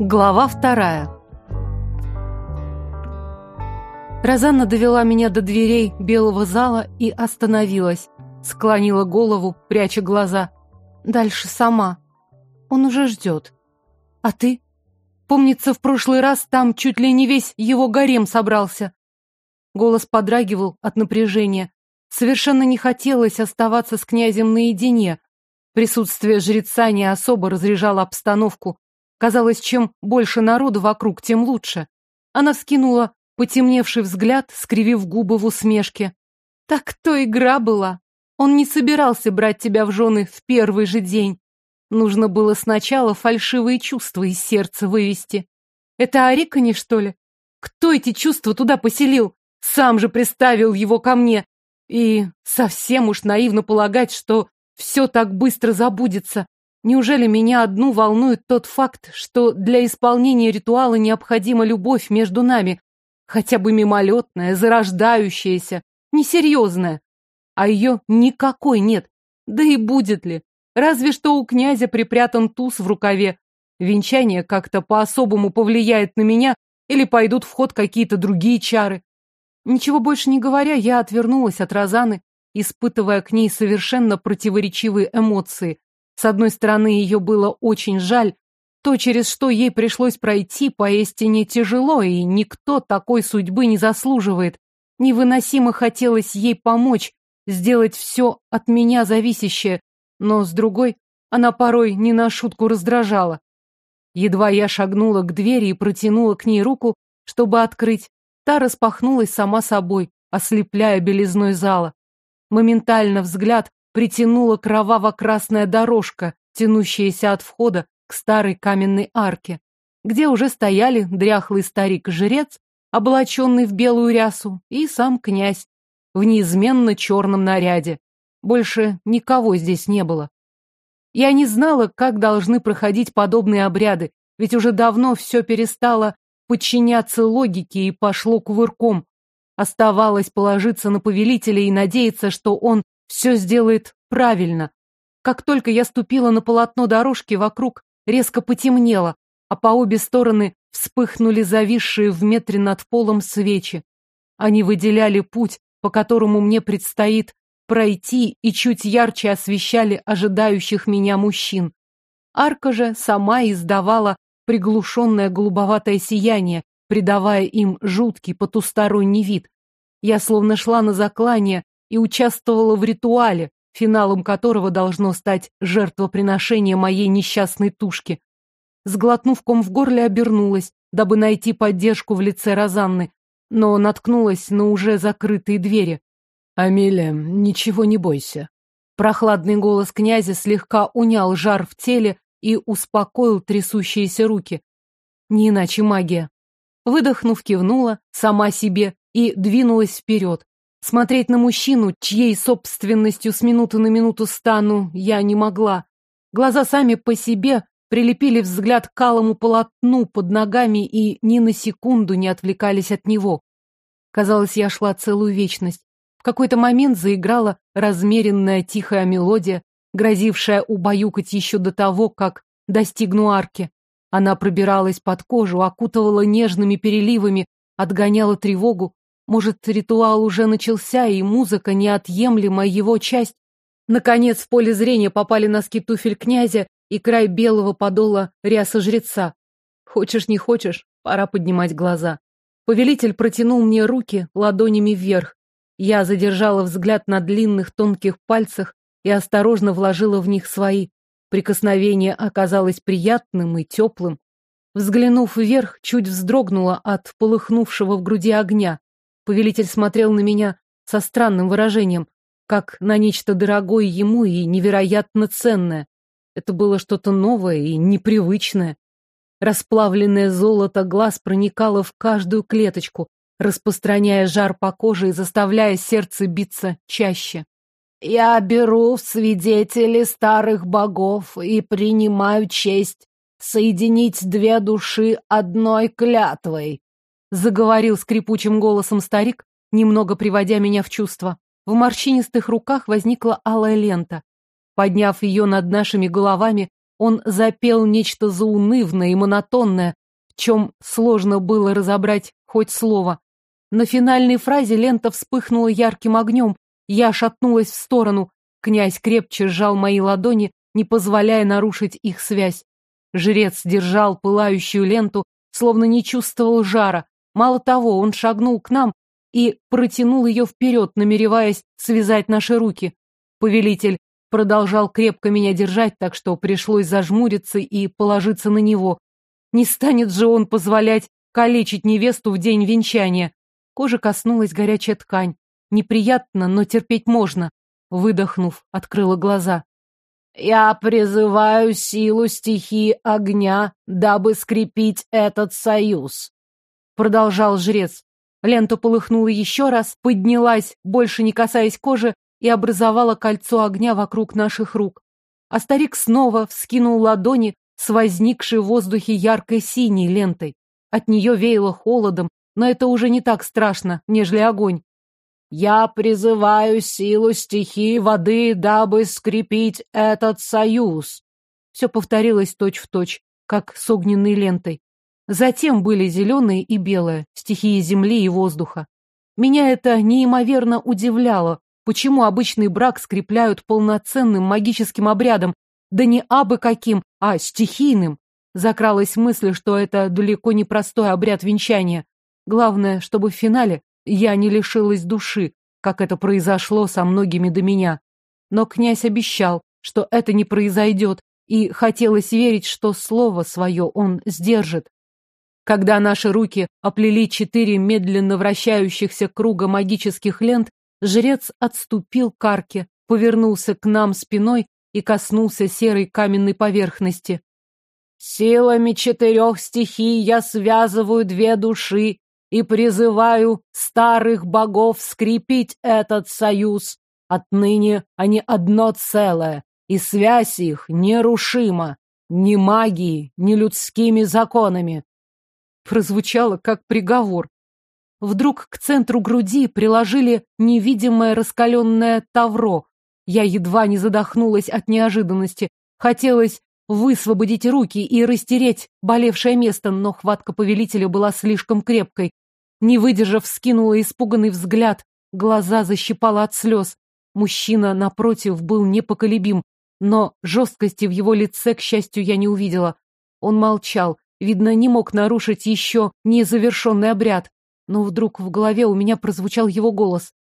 Глава вторая. Розанна довела меня до дверей белого зала и остановилась. Склонила голову, пряча глаза. Дальше сама. Он уже ждет. А ты? Помнится, в прошлый раз там чуть ли не весь его гарем собрался. Голос подрагивал от напряжения. Совершенно не хотелось оставаться с князем наедине. Присутствие жреца не особо разряжало обстановку. Казалось, чем больше народу вокруг, тем лучше. Она вскинула потемневший взгляд, скривив губы в усмешке. Так то игра была. Он не собирался брать тебя в жены в первый же день. Нужно было сначала фальшивые чувства из сердца вывести. Это Ариконе, что ли? Кто эти чувства туда поселил? Сам же приставил его ко мне. И совсем уж наивно полагать, что все так быстро забудется. Неужели меня одну волнует тот факт, что для исполнения ритуала необходима любовь между нами, хотя бы мимолетная, зарождающаяся, несерьезная? А ее никакой нет. Да и будет ли? Разве что у князя припрятан туз в рукаве. Венчание как-то по-особому повлияет на меня или пойдут в ход какие-то другие чары. Ничего больше не говоря, я отвернулась от Розаны, испытывая к ней совершенно противоречивые эмоции. С одной стороны, ее было очень жаль. То, через что ей пришлось пройти, поистине тяжело, и никто такой судьбы не заслуживает. Невыносимо хотелось ей помочь, сделать все от меня зависящее, но, с другой, она порой не на шутку раздражала. Едва я шагнула к двери и протянула к ней руку, чтобы открыть, та распахнулась сама собой, ослепляя белизной зала. Моментально взгляд притянула кроваво-красная дорожка, тянущаяся от входа к старой каменной арке, где уже стояли дряхлый старик-жрец, облаченный в белую рясу, и сам князь в неизменно черном наряде. Больше никого здесь не было. Я не знала, как должны проходить подобные обряды, ведь уже давно все перестало подчиняться логике и пошло кувырком. Оставалось положиться на повелителя и надеяться, что он все сделает правильно. Как только я ступила на полотно дорожки, вокруг резко потемнело, а по обе стороны вспыхнули зависшие в метре над полом свечи. Они выделяли путь, по которому мне предстоит пройти, и чуть ярче освещали ожидающих меня мужчин. Арка же сама издавала приглушенное голубоватое сияние, придавая им жуткий потусторонний вид. Я словно шла на заклание, и участвовала в ритуале, финалом которого должно стать жертвоприношение моей несчастной тушки. Сглотнув ком в горле, обернулась, дабы найти поддержку в лице Розанны, но наткнулась на уже закрытые двери. «Амелия, ничего не бойся». Прохладный голос князя слегка унял жар в теле и успокоил трясущиеся руки. Не иначе магия. Выдохнув, кивнула сама себе и двинулась вперед. Смотреть на мужчину, чьей собственностью с минуты на минуту стану, я не могла. Глаза сами по себе прилепили взгляд к алому полотну под ногами и ни на секунду не отвлекались от него. Казалось, я шла целую вечность. В какой-то момент заиграла размеренная тихая мелодия, грозившая убаюкать еще до того, как достигну арки. Она пробиралась под кожу, окутывала нежными переливами, отгоняла тревогу, может, ритуал уже начался, и музыка неотъемлемая его часть? Наконец, в поле зрения попали носки туфель князя и край белого подола ряса жреца. Хочешь, не хочешь, пора поднимать глаза. Повелитель протянул мне руки ладонями вверх. Я задержала взгляд на длинных тонких пальцах и осторожно вложила в них свои. Прикосновение оказалось приятным и теплым. Взглянув вверх, чуть вздрогнула от полыхнувшего в груди огня. Повелитель смотрел на меня со странным выражением, как на нечто дорогое ему и невероятно ценное. Это было что-то новое и непривычное. Расплавленное золото глаз проникало в каждую клеточку, распространяя жар по коже и заставляя сердце биться чаще. «Я беру в свидетели старых богов и принимаю честь соединить две души одной клятвой», заговорил скрипучим голосом старик, немного приводя меня в чувство. В морщинистых руках возникла алая лента. Подняв ее над нашими головами, он запел нечто заунывное и монотонное, в чем сложно было разобрать хоть слово. На финальной фразе лента вспыхнула ярким огнем, я шатнулась в сторону. Князь крепче сжал мои ладони, не позволяя нарушить их связь. Жрец держал пылающую ленту, словно не чувствовал жара. Мало того, он шагнул к нам и протянул ее вперед, намереваясь связать наши руки. Повелитель продолжал крепко меня держать, так что пришлось зажмуриться и положиться на него. Не станет же он позволять калечить невесту в день венчания. Кожа коснулась горячая ткань. Неприятно, но терпеть можно. Выдохнув, открыла глаза. «Я призываю силу стихии огня, дабы скрепить этот союз», — продолжал жрец. Лента полыхнула еще раз, поднялась, больше не касаясь кожи, и образовала кольцо огня вокруг наших рук. А старик снова вскинул ладони с возникшей в воздухе яркой синей лентой. От нее веяло холодом, но это уже не так страшно, нежели огонь. Я призываю силу стихии воды, дабы скрепить этот союз. Все повторилось точь-в-точь, точь, как с огненной лентой. Затем были зеленые и белые, стихии земли и воздуха. Меня это неимоверно удивляло, почему обычный брак скрепляют полноценным магическим обрядом, да не абы каким, а стихийным. Закралась мысль, что это далеко не простой обряд венчания. Главное, чтобы в финале я не лишилась души, как это произошло со многими до меня. Но князь обещал, что это не произойдет, и хотелось верить, что слово свое он сдержит. Когда наши руки оплели четыре медленно вращающихся круга магических лент, жрец отступил к арке, повернулся к нам спиной и коснулся серой каменной поверхности. «Силами четырех стихий я связываю две души и призываю старых богов скрепить этот союз. Отныне они одно целое, и связь их нерушима, ни магией, ни людскими законами. Прозвучало как приговор. Вдруг к центру груди приложили невидимое раскаленное тавро. Я едва не задохнулась от неожиданности. Хотелось высвободить руки и растереть болевшее место, но хватка повелителя была слишком крепкой. Не выдержав, скинула испуганный взгляд, глаза защипала от слез. Мужчина, напротив, был непоколебим, но жесткости в его лице, к счастью, я не увидела. Он молчал, видно, не мог нарушить еще незавершенный обряд. Но вдруг в голове у меня прозвучал его голос.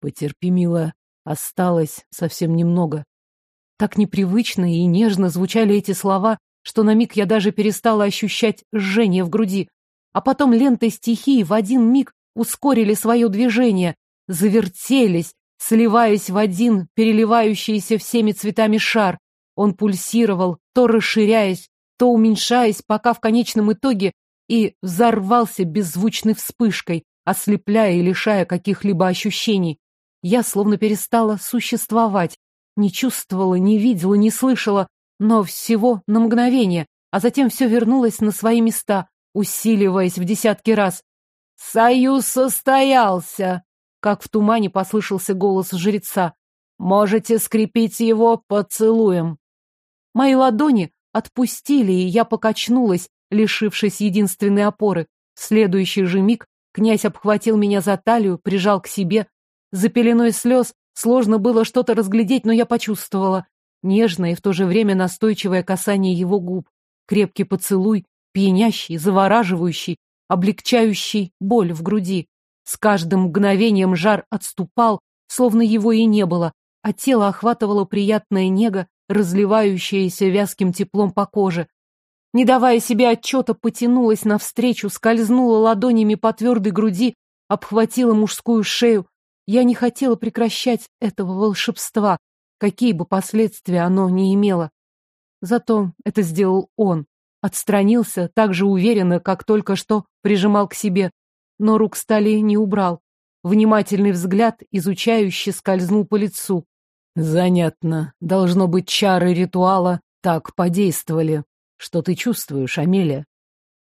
«Потерпи, милая, осталось совсем немного». Так непривычно и нежно звучали эти слова, что на миг я даже перестала ощущать жжение в груди. А потом ленты стихии в один миг ускорили свое движение, завертелись, сливаясь в один переливающийся всеми цветами шар. Он пульсировал, то расширяясь, то уменьшаясь, пока в конечном итоге и взорвался беззвучной вспышкой, ослепляя и лишая каких-либо ощущений. Я словно перестала существовать, не чувствовала, не видела, не слышала, но всего на мгновение, а затем все вернулось на свои места, усиливаясь в десятки раз. «Союз состоялся!» Как в тумане послышался голос жреца. «Можете скрепить его поцелуем!» Мои ладони отпустили, и я покачнулась, лишившись единственной опоры. В следующий же миг князь обхватил меня за талию, прижал к себе. За пеленой слез Сложно было что-то разглядеть, но я почувствовала. Нежное и в то же время настойчивое касание его губ. Крепкий поцелуй, пьянящий, завораживающий, облегчающий боль в груди. С каждым мгновением жар отступал, словно его и не было, а тело охватывало приятная нега, разливающаяся вязким теплом по коже. Не давая себе отчета, потянулась навстречу, скользнула ладонями по твердой груди, обхватила мужскую шею, я не хотела прекращать этого волшебства, какие бы последствия оно ни имело. Зато это сделал он. Отстранился так же уверенно, как только что прижимал к себе, но рук стали не убрал. Внимательный взгляд, изучающий, скользнул по лицу. Занятно. Должно быть, чары ритуала так подействовали. Что ты чувствуешь, Амелия?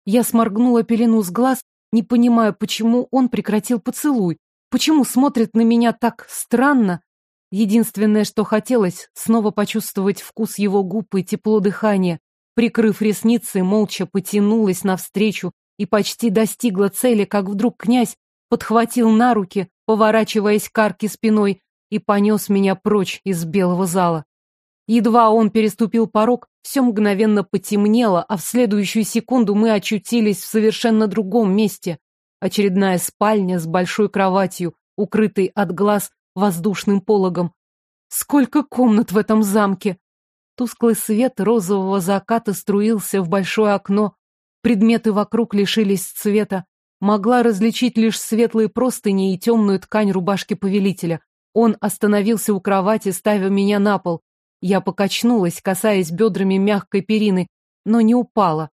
Я сморгнула пелену с глаз, не понимая, почему он прекратил поцелуй. Почему смотрит на меня так странно? Единственное, что хотелось, снова почувствовать вкус его губ и тепло дыхания. Прикрыв ресницы, молча потянулась навстречу и почти достигла цели, как вдруг князь подхватил на руки, поворачиваясь к арке спиной, и понес меня прочь из белого зала. Едва он переступил порог, все мгновенно потемнело, а в следующую секунду мы очутились в совершенно другом месте. Очередная спальня с большой кроватью, укрытой от глаз воздушным пологом. Сколько комнат в этом замке! Тусклый свет розового заката струился в большое окно. Предметы вокруг лишились цвета. Могла различить лишь светлые простыни и темную ткань рубашки повелителя. Он остановился у кровати, ставя меня на пол. Я покачнулась, касаясь бедрами мягкой перины, но не упала,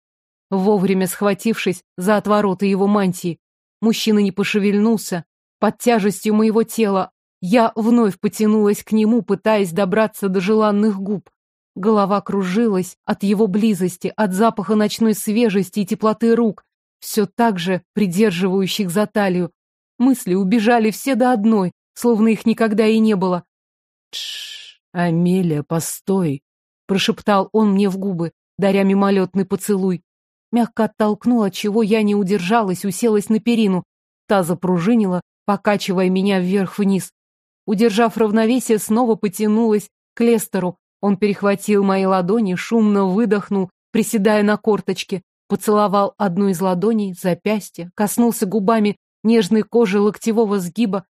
вовремя схватившись за отвороты его мантии. Мужчина не пошевельнулся. Под тяжестью моего тела я вновь потянулась к нему, пытаясь добраться до желанных губ. Голова кружилась от его близости, от запаха ночной свежести и теплоты рук, все так же придерживающих за талию. Мысли убежали все до одной, словно их никогда и не было. Тш, Амелия, постой, прошептал он мне в губы, даря мимолетный поцелуй. Мягко оттолкнул, от чего я не удержалась, уселась на перину. Та запружинила, покачивая меня вверх-вниз. Удержав равновесие, снова потянулась к Лестеру. Он перехватил мои ладони, шумно выдохнул, приседая на корточке, поцеловал одну из ладоней, запястье, коснулся губами нежной кожи локтевого сгиба,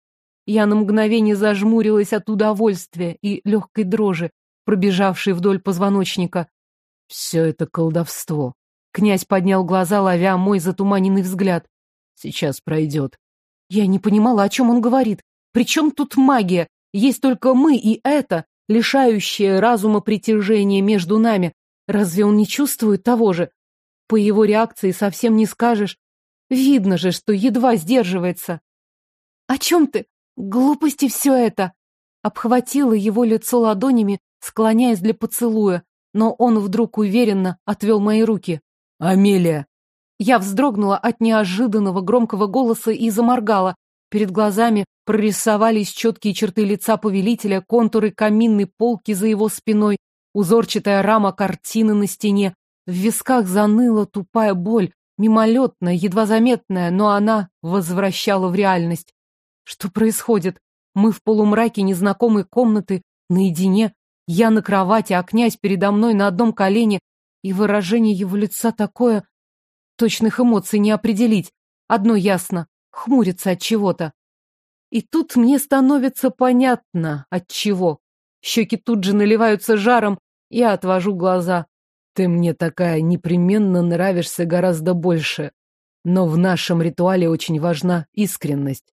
я на мгновение зажмурилась от удовольствия и легкой дрожи, пробежавшей вдоль позвоночника. Все это колдовство. Князь поднял глаза, ловя мой затуманенный взгляд. Сейчас пройдет. Я не понимала, о чем он говорит. Причем тут магия? Есть только мы и это, лишающее разума притяжения между нами. Разве он не чувствует того же? По его реакции совсем не скажешь. Видно же, что едва сдерживается. «О чем ты? Глупости все это. Обхватила его лицо ладонями, склоняясь для поцелуя, но он вдруг уверенно отвел мои руки. «Амелия!» Я вздрогнула от неожиданного громкого голоса и заморгала. Перед глазами прорисовались четкие черты лица повелителя, контуры каминной полки за его спиной, узорчатая рама картины на стене. В висках заныла тупая боль, мимолетная, едва заметная, но она возвращала в реальность. Что происходит? Мы в полумраке незнакомой комнаты, наедине. Я на кровати, а князь передо мной на одном колене. И выражение его лица такое... Точных эмоций не определить. Одно ясно. Хмурится от чего-то. И тут мне становится понятно, от чего. Щеки тут же наливаются жаром, я отвожу глаза. Ты мне такая непременно нравишься гораздо больше. Но в нашем ритуале очень важна искренность.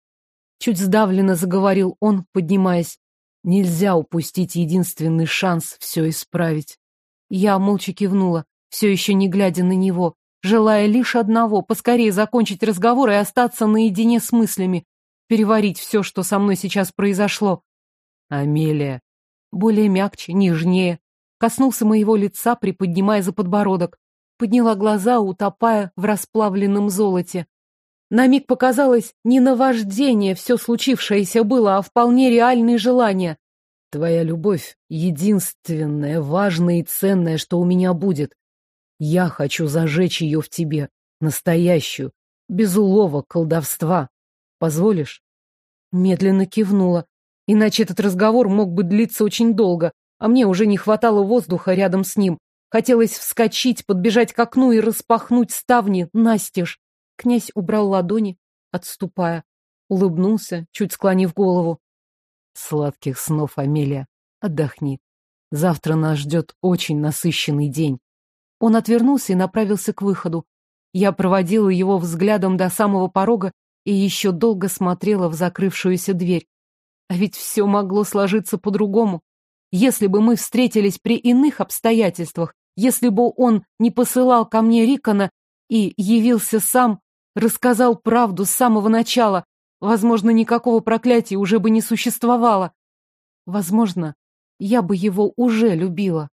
Чуть сдавленно заговорил он, поднимаясь. Нельзя упустить единственный шанс все исправить. Я молча кивнула, все еще не глядя на него, желая лишь одного — поскорее закончить разговор и остаться наедине с мыслями, переварить все, что со мной сейчас произошло. Амелия. Более мягче, нежнее. Коснулся моего лица, приподнимая за подбородок. Подняла глаза, утопая в расплавленном золоте. На миг показалось, не наваждение все случившееся было, а вполне реальные желания. Твоя любовь — единственное, важное и ценное, что у меня будет. Я хочу зажечь ее в тебе, настоящую, без уловок, колдовства. Позволишь? Медленно кивнула. Иначе этот разговор мог бы длиться очень долго, а мне уже не хватало воздуха рядом с ним. Хотелось вскочить, подбежать к окну и распахнуть ставни настежь. Князь убрал ладони, отступая. Улыбнулся, чуть склонив голову. Сладких снов, Амелия. Отдохни. Завтра нас ждет очень насыщенный день. Он отвернулся и направился к выходу. Я проводила его взглядом до самого порога и еще долго смотрела в закрывшуюся дверь. А ведь все могло сложиться по-другому. Если бы мы встретились при иных обстоятельствах, если бы он не посылал ко мне Рикона и явился сам, рассказал правду с самого начала, возможно, никакого проклятия уже бы не существовало. Возможно, я бы его уже любила.